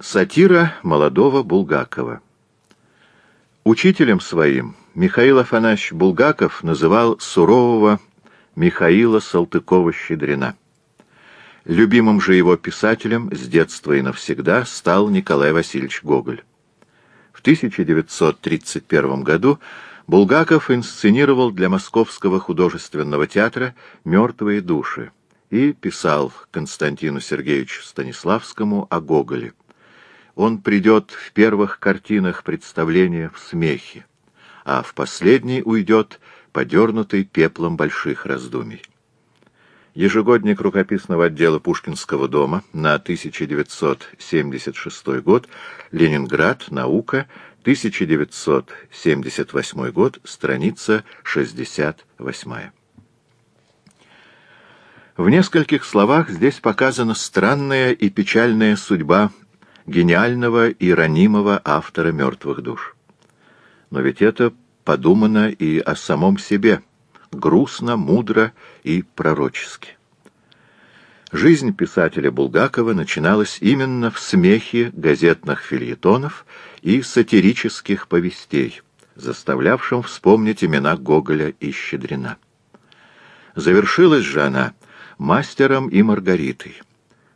Сатира молодого Булгакова Учителем своим Михаил Афанасьевич Булгаков называл сурового Михаила Салтыкова-Щедрина. Любимым же его писателем с детства и навсегда стал Николай Васильевич Гоголь. В 1931 году Булгаков инсценировал для Московского художественного театра «Мертвые души» и писал Константину Сергеевичу Станиславскому о Гоголе. Он придет в первых картинах представления в смехе, а в последней уйдет подернутый пеплом больших раздумий. Ежегодник рукописного отдела Пушкинского дома на 1976 год, Ленинград, наука, 1978 год, страница 68. В нескольких словах здесь показана странная и печальная судьба гениального и ранимого автора «Мертвых душ». Но ведь это подумано и о самом себе, грустно, мудро и пророчески. Жизнь писателя Булгакова начиналась именно в смехе газетных фильетонов и сатирических повестей, заставлявшим вспомнить имена Гоголя и Щедрина. Завершилась же она «Мастером и Маргаритой»,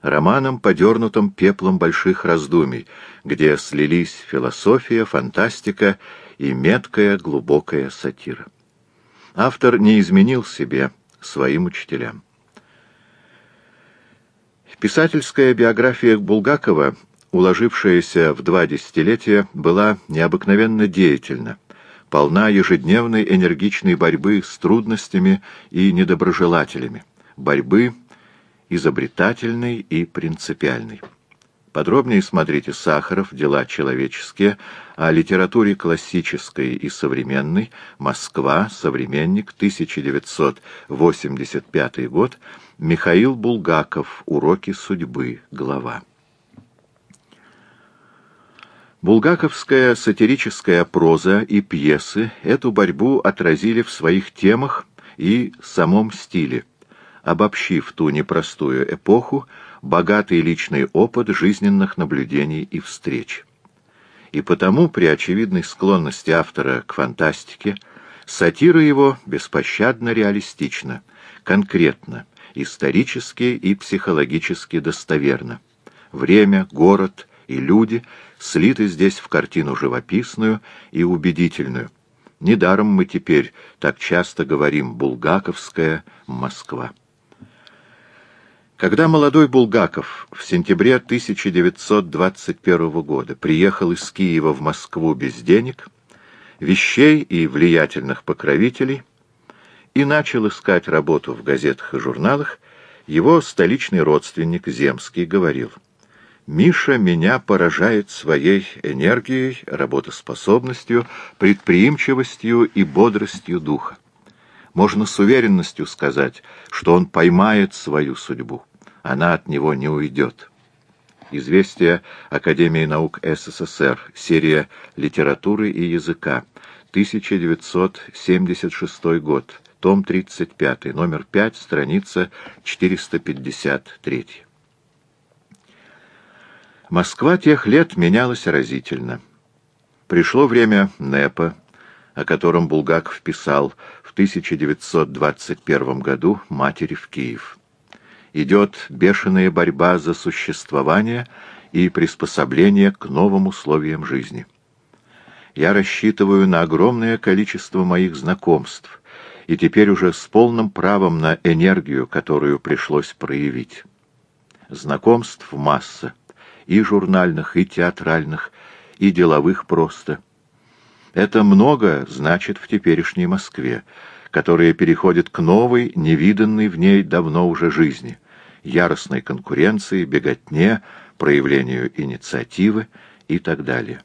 романом, подернутым пеплом больших раздумий, где слились философия, фантастика и меткая глубокая сатира. Автор не изменил себе, своим учителям. Писательская биография Булгакова, уложившаяся в два десятилетия, была необыкновенно деятельна, полна ежедневной энергичной борьбы с трудностями и недоброжелателями, борьбы изобретательной и принципиальной. Подробнее смотрите Сахаров. «Дела человеческие», о литературе классической и современной, Москва, современник, 1985 год, Михаил Булгаков. «Уроки судьбы», глава. Булгаковская сатирическая проза и пьесы эту борьбу отразили в своих темах и самом стиле, обобщив ту непростую эпоху, богатый личный опыт жизненных наблюдений и встреч. И потому, при очевидной склонности автора к фантастике, сатира его беспощадно реалистична, конкретно, исторически и психологически достоверна. Время, город и люди слиты здесь в картину живописную и убедительную. Недаром мы теперь так часто говорим «Булгаковская Москва». Когда молодой Булгаков в сентябре 1921 года приехал из Киева в Москву без денег, вещей и влиятельных покровителей и начал искать работу в газетах и журналах, его столичный родственник Земский говорил, «Миша меня поражает своей энергией, работоспособностью, предприимчивостью и бодростью духа. Можно с уверенностью сказать, что он поймает свою судьбу» она от него не уйдет. Известие Академии наук СССР, серия «Литературы и языка», 1976 год, том 35, номер 5, страница 453. Москва тех лет менялась разительно. Пришло время НЭПа, о котором Булгаков писал в 1921 году матери в Киев идет бешеная борьба за существование и приспособление к новым условиям жизни. Я рассчитываю на огромное количество моих знакомств, и теперь уже с полным правом на энергию, которую пришлось проявить. Знакомств масса, и журнальных, и театральных, и деловых просто. Это много значит в теперешней Москве, которая переходит к новой, невиданной в ней давно уже жизни яростной конкуренции, беготне, проявлению инициативы и так далее.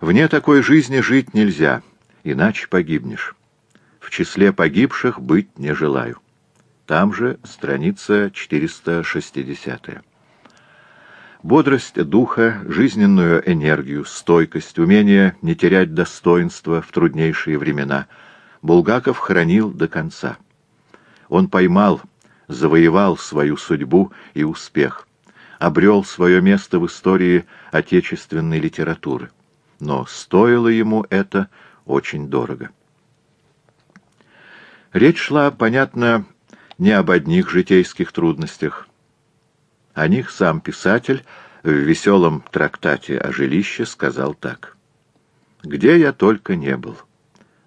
Вне такой жизни жить нельзя, иначе погибнешь. В числе погибших быть не желаю. Там же страница 460. Бодрость духа, жизненную энергию, стойкость, умение не терять достоинства в труднейшие времена Булгаков хранил до конца. Он поймал завоевал свою судьбу и успех, обрел свое место в истории отечественной литературы. Но стоило ему это очень дорого. Речь шла, понятно, не об одних житейских трудностях. О них сам писатель в веселом трактате о жилище сказал так. «Где я только не был.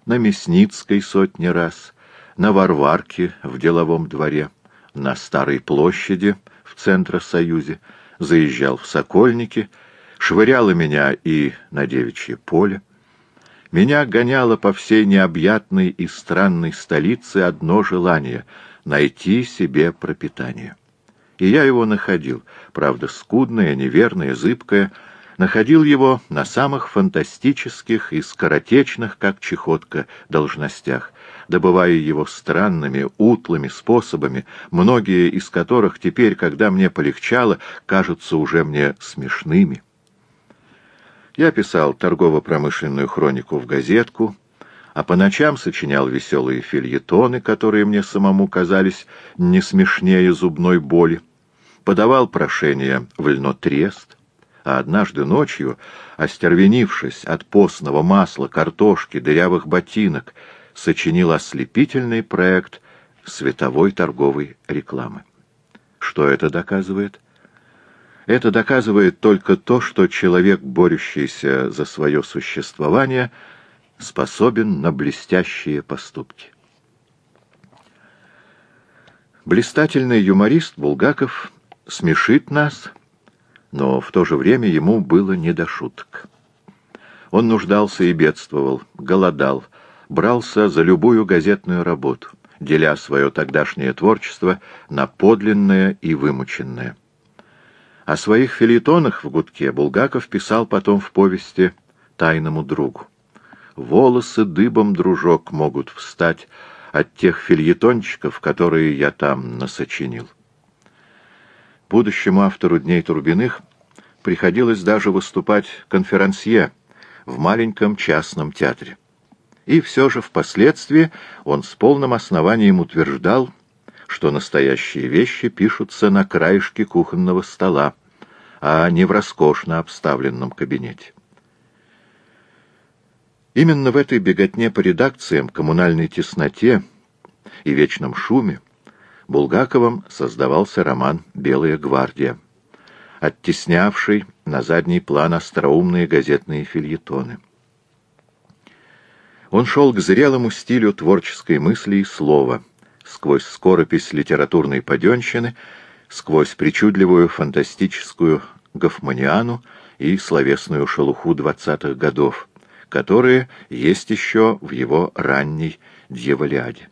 На Мясницкой сотни раз, на Варварке в деловом дворе, на Старой площади в Центросоюзе, заезжал в Сокольники, швыряло меня и на Девичье поле. Меня гоняло по всей необъятной и странной столице одно желание — найти себе пропитание. И я его находил, правда, скудное, неверное, зыбкое, находил его на самых фантастических и скоротечных, как чехотка, должностях, добывая его странными, утлыми способами, многие из которых теперь, когда мне полегчало, кажутся уже мне смешными. Я писал торгово-промышленную хронику в газетку, а по ночам сочинял веселые фильетоны, которые мне самому казались не смешнее зубной боли, подавал прошение в льнотрест, а однажды ночью, остервенившись от постного масла, картошки, дырявых ботинок, сочинил ослепительный проект световой торговой рекламы. Что это доказывает? Это доказывает только то, что человек, борющийся за свое существование, способен на блестящие поступки. Блистательный юморист Булгаков смешит нас, но в то же время ему было не до шуток. Он нуждался и бедствовал, голодал, брался за любую газетную работу, деля свое тогдашнее творчество на подлинное и вымученное. О своих филитонах в гудке Булгаков писал потом в повести «Тайному другу». «Волосы дыбом, дружок, могут встать от тех фильетончиков, которые я там насочинил». Будущему автору «Дней Турбиных» приходилось даже выступать конферансье в маленьком частном театре. И все же впоследствии он с полным основанием утверждал, что настоящие вещи пишутся на краешке кухонного стола, а не в роскошно обставленном кабинете. Именно в этой беготне по редакциям, коммунальной тесноте и вечном шуме Булгаковым создавался роман «Белая гвардия», оттеснявший на задний план остроумные газетные фильетоны. Он шел к зрелому стилю творческой мысли и слова, сквозь скоропись литературной паденщины, сквозь причудливую фантастическую гофманиану и словесную шелуху двадцатых годов, которые есть еще в его ранней дьяволяде.